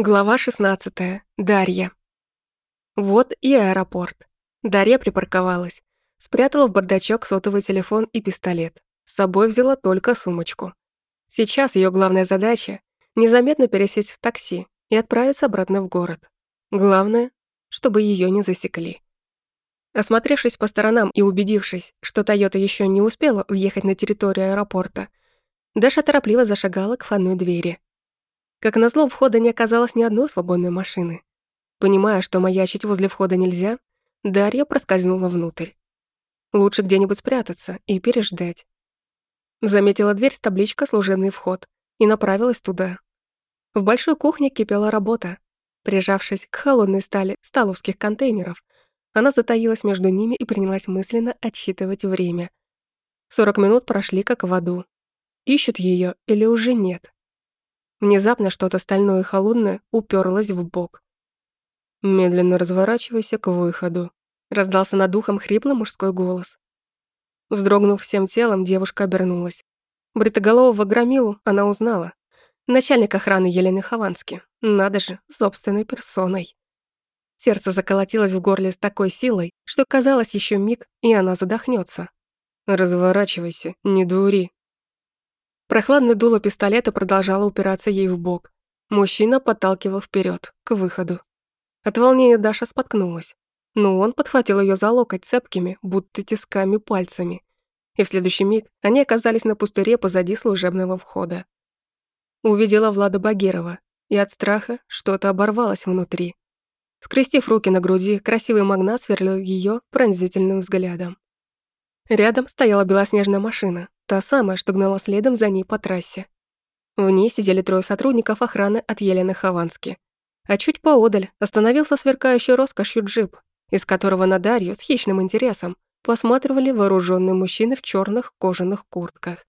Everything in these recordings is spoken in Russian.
Глава 16. Дарья. Вот и аэропорт. Дарья припарковалась. Спрятала в бардачок сотовый телефон и пистолет. С собой взяла только сумочку. Сейчас ее главная задача — незаметно пересесть в такси и отправиться обратно в город. Главное, чтобы ее не засекли. Осмотревшись по сторонам и убедившись, что Тойота еще не успела въехать на территорию аэропорта, Даша торопливо зашагала к входной двери. Как назло, у входа не оказалось ни одной свободной машины. Понимая, что маячить возле входа нельзя, Дарья проскользнула внутрь. Лучше где-нибудь спрятаться и переждать. Заметила дверь с табличкой «Служебный вход» и направилась туда. В большой кухне кипела работа. Прижавшись к холодной стали столовских контейнеров, она затаилась между ними и принялась мысленно отсчитывать время. Сорок минут прошли как в аду. Ищут ее или уже нет? Внезапно что-то стальное и холодное уперлось в бок. «Медленно разворачивайся к выходу», — раздался над ухом хриплый мужской голос. Вздрогнув всем телом, девушка обернулась. Бритоголового громилу она узнала. Начальник охраны Елены Ховански. Надо же, собственной персоной. Сердце заколотилось в горле с такой силой, что казалось еще миг, и она задохнется. «Разворачивайся, не дури», Прохладное дуло пистолета продолжало упираться ей в бок. Мужчина подталкивал вперед, к выходу. От волнения Даша споткнулась, но он подхватил ее за локоть цепкими, будто тисками пальцами. И в следующий миг они оказались на пустыре позади служебного входа. Увидела Влада Багирова, и от страха что-то оборвалось внутри. Скрестив руки на груди, красивый магнат сверлил ее пронзительным взглядом. Рядом стояла белоснежная машина, Та самая, что гнала следом за ней по трассе. В ней сидели трое сотрудников охраны от Елены Ховански. А чуть поодаль остановился сверкающий роскошью джип, из которого на Дарью с хищным интересом посматривали вооруженные мужчины в черных кожаных куртках.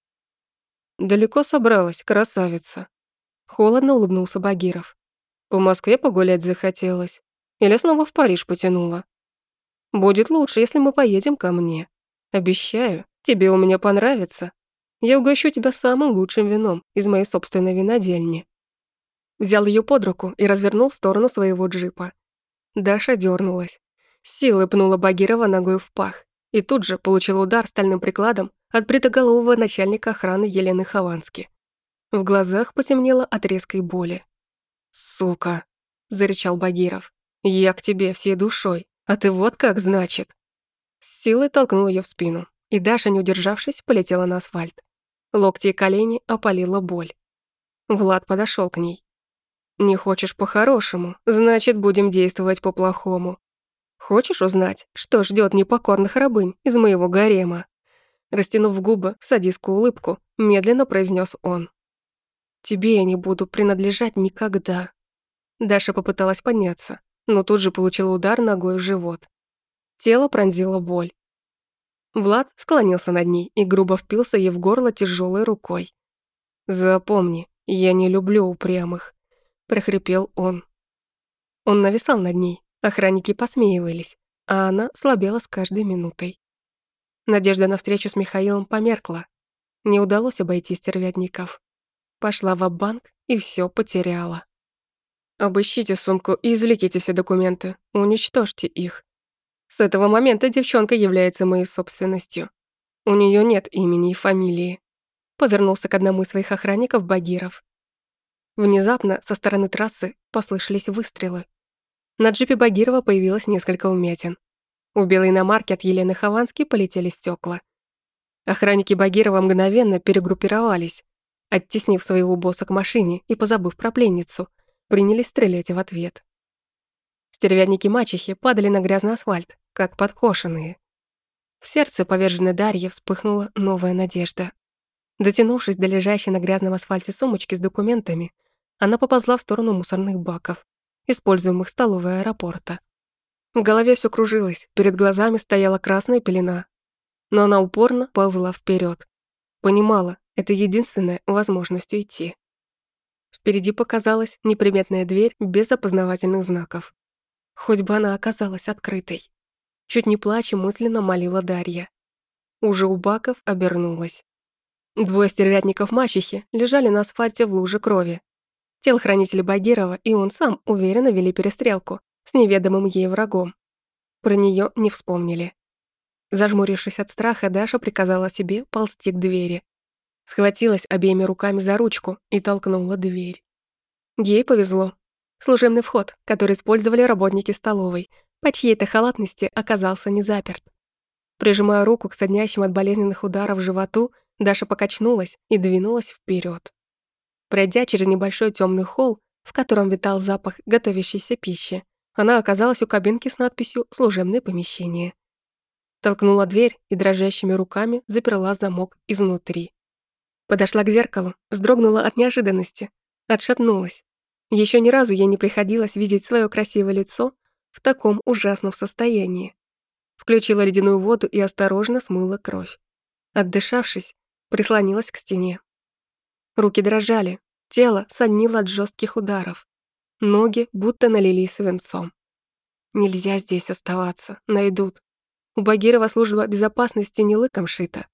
«Далеко собралась, красавица!» Холодно улыбнулся Багиров. «По Москве погулять захотелось? Или снова в Париж потянула? Будет лучше, если мы поедем ко мне. Обещаю, Тебе у меня понравится. Я угощу тебя самым лучшим вином из моей собственной винодельни». Взял ее под руку и развернул в сторону своего джипа. Даша дернулась. Силой пнула Багирова ногой в пах и тут же получила удар стальным прикладом от бритоголового начальника охраны Елены Ховански. В глазах потемнело от резкой боли. «Сука!» – зарычал Багиров. «Я к тебе всей душой, а ты вот как значит!» С силой толкнул ее в спину и Даша, не удержавшись, полетела на асфальт. Локти и колени опалила боль. Влад подошел к ней. «Не хочешь по-хорошему, значит, будем действовать по-плохому. Хочешь узнать, что ждет непокорных рабынь из моего гарема?» Растянув губы в садистскую улыбку, медленно произнес он. «Тебе я не буду принадлежать никогда». Даша попыталась подняться, но тут же получила удар ногой в живот. Тело пронзило боль. Влад склонился над ней и грубо впился ей в горло тяжелой рукой. «Запомни, я не люблю упрямых», — прохрипел он. Он нависал над ней, охранники посмеивались, а она слабела с каждой минутой. Надежда на встречу с Михаилом померкла. Не удалось обойти стервятников. Пошла в банк и все потеряла. «Обыщите сумку и извлеките все документы, уничтожьте их», с этого момента девчонка является моей собственностью. У нее нет имени и фамилии. Повернулся к одному из своих охранников Багиров. Внезапно со стороны трассы послышались выстрелы. На джипе Багирова появилось несколько умятин. У белой иномарки от Елены Ховански полетели стекла. Охранники Багирова мгновенно перегруппировались, оттеснив своего босса к машине и позабыв про пленницу, принялись стрелять в ответ. Стервятники мачехи падали на грязный асфальт, как подкошенные. В сердце поверженной Дарьи вспыхнула новая надежда. Дотянувшись до лежащей на грязном асфальте сумочки с документами, она поползла в сторону мусорных баков, используемых столовой аэропорта. В голове все кружилось, перед глазами стояла красная пелена. Но она упорно ползла вперед. Понимала, это единственная возможность уйти. Впереди показалась неприметная дверь без опознавательных знаков. Хоть бы она оказалась открытой. Чуть не плача мысленно молила Дарья. Уже у баков обернулась. Двое стервятников мачехи лежали на асфальте в луже крови. Телохранители Багирова и он сам уверенно вели перестрелку с неведомым ей врагом. Про нее не вспомнили. Зажмурившись от страха, Даша приказала себе ползти к двери. Схватилась обеими руками за ручку и толкнула дверь. Ей повезло. Служебный вход, который использовали работники столовой, по чьей-то халатности оказался не заперт. Прижимая руку к соднящим от болезненных ударов животу, Даша покачнулась и двинулась вперед. Пройдя через небольшой темный холл, в котором витал запах готовящейся пищи, она оказалась у кабинки с надписью «Служебное помещение». Толкнула дверь и дрожащими руками заперла замок изнутри. Подошла к зеркалу, вздрогнула от неожиданности, отшатнулась. Еще ни разу ей не приходилось видеть свое красивое лицо в таком ужасном состоянии. Включила ледяную воду и осторожно смыла кровь. Отдышавшись, прислонилась к стене. Руки дрожали, тело соднило от жестких ударов. Ноги будто налились свинцом. Нельзя здесь оставаться, найдут. У Багирова служба безопасности не лыком шита.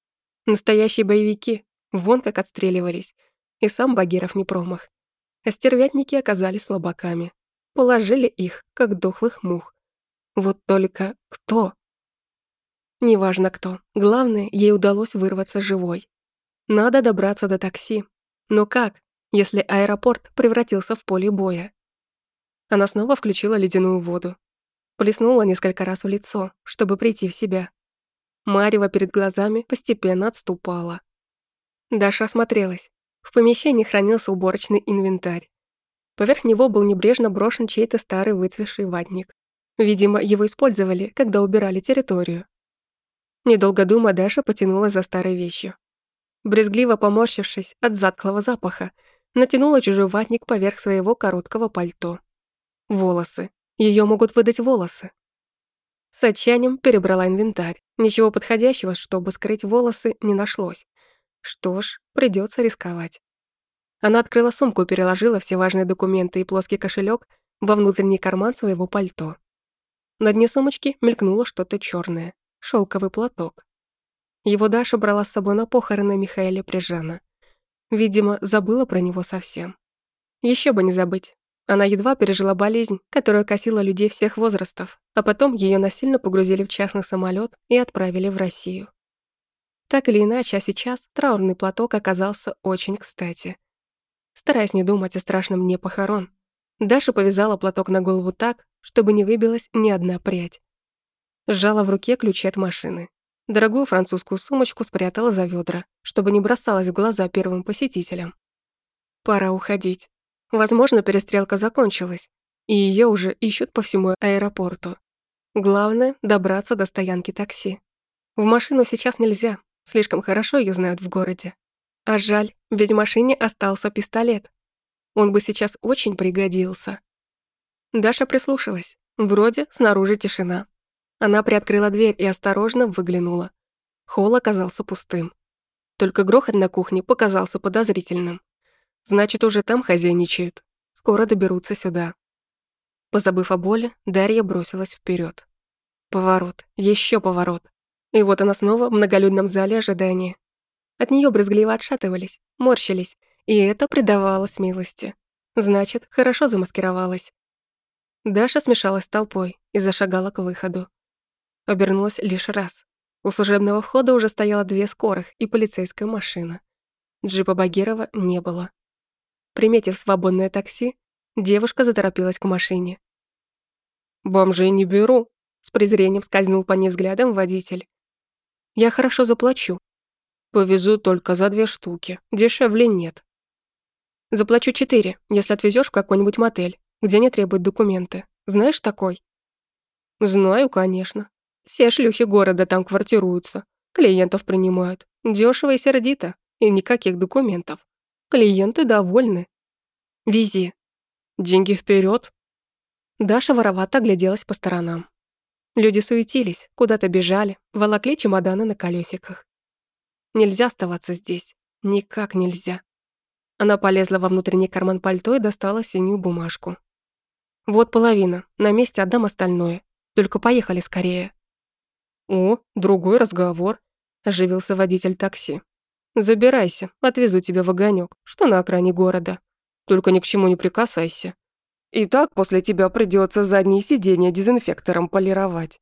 Настоящие боевики, вон как отстреливались. И сам Багиров не промах. А стервятники оказались слабаками. Положили их, как дохлых мух. Вот только кто? Неважно кто. Главное, ей удалось вырваться живой. Надо добраться до такси. Но как, если аэропорт превратился в поле боя? Она снова включила ледяную воду. Плеснула несколько раз в лицо, чтобы прийти в себя. Марева перед глазами постепенно отступала. Даша осмотрелась. В помещении хранился уборочный инвентарь. Поверх него был небрежно брошен чей-то старый выцвевший ватник. Видимо, его использовали, когда убирали территорию. Недолго думая, Даша потянула за старой вещью. Брезгливо поморщившись от затклого запаха, натянула чужой ватник поверх своего короткого пальто. Волосы. Ее могут выдать волосы. С отчаянием перебрала инвентарь. Ничего подходящего, чтобы скрыть волосы, не нашлось. Что ж, придется рисковать. Она открыла сумку и переложила все важные документы и плоский кошелек во внутренний карман своего пальто. На дне сумочки мелькнуло что-то черное, шелковый платок. Его Даша брала с собой на похороны Михаэля Прижана. Видимо, забыла про него совсем. Еще бы не забыть. Она едва пережила болезнь, которая косила людей всех возрастов, а потом ее насильно погрузили в частный самолет и отправили в Россию. Так или иначе, а сейчас траурный платок оказался очень кстати. Стараясь не думать о страшном дне похорон, Даша повязала платок на голову так, чтобы не выбилась ни одна прядь. Сжала в руке ключи от машины. Дорогую французскую сумочку спрятала за ведра, чтобы не бросалась в глаза первым посетителям. Пора уходить. Возможно, перестрелка закончилась, и ее уже ищут по всему аэропорту. Главное — добраться до стоянки такси. В машину сейчас нельзя, слишком хорошо ее знают в городе. А жаль, ведь в машине остался пистолет. Он бы сейчас очень пригодился. Даша прислушалась. Вроде снаружи тишина. Она приоткрыла дверь и осторожно выглянула. Холл оказался пустым. Только грохот на кухне показался подозрительным. Значит, уже там хозяйничают. Скоро доберутся сюда. Позабыв о боли, Дарья бросилась вперед. Поворот, еще поворот. И вот она снова в многолюдном зале ожидания. От нее брезгливо отшатывались, морщились, и это придавало смелости. Значит, хорошо замаскировалась. Даша смешалась с толпой и зашагала к выходу. Обернулась лишь раз. У служебного входа уже стояло две скорых и полицейская машина. Джипа Багирова не было. Приметив свободное такси, девушка заторопилась к машине. «Бомжей не беру», — с презрением скользнул по ней взглядом водитель. «Я хорошо заплачу». «Повезу только за две штуки, дешевле нет». «Заплачу четыре, если отвезешь в какой-нибудь мотель, где не требуют документы. Знаешь такой?» «Знаю, конечно. Все шлюхи города там квартируются, клиентов принимают. Дешево и сердито, и никаких документов. Клиенты довольны. Вези. Деньги вперед. Даша воровато огляделась по сторонам. Люди суетились, куда-то бежали, волокли чемоданы на колесиках. Нельзя оставаться здесь. Никак нельзя. Она полезла во внутренний карман пальто и достала синюю бумажку. Вот половина, на месте отдам остальное. Только поехали скорее. О, другой разговор, оживился водитель такси. Забирайся, отвезу тебя в огонек, что на окраине города. Только ни к чему не прикасайся. И так после тебя придется задние сиденья дезинфектором полировать.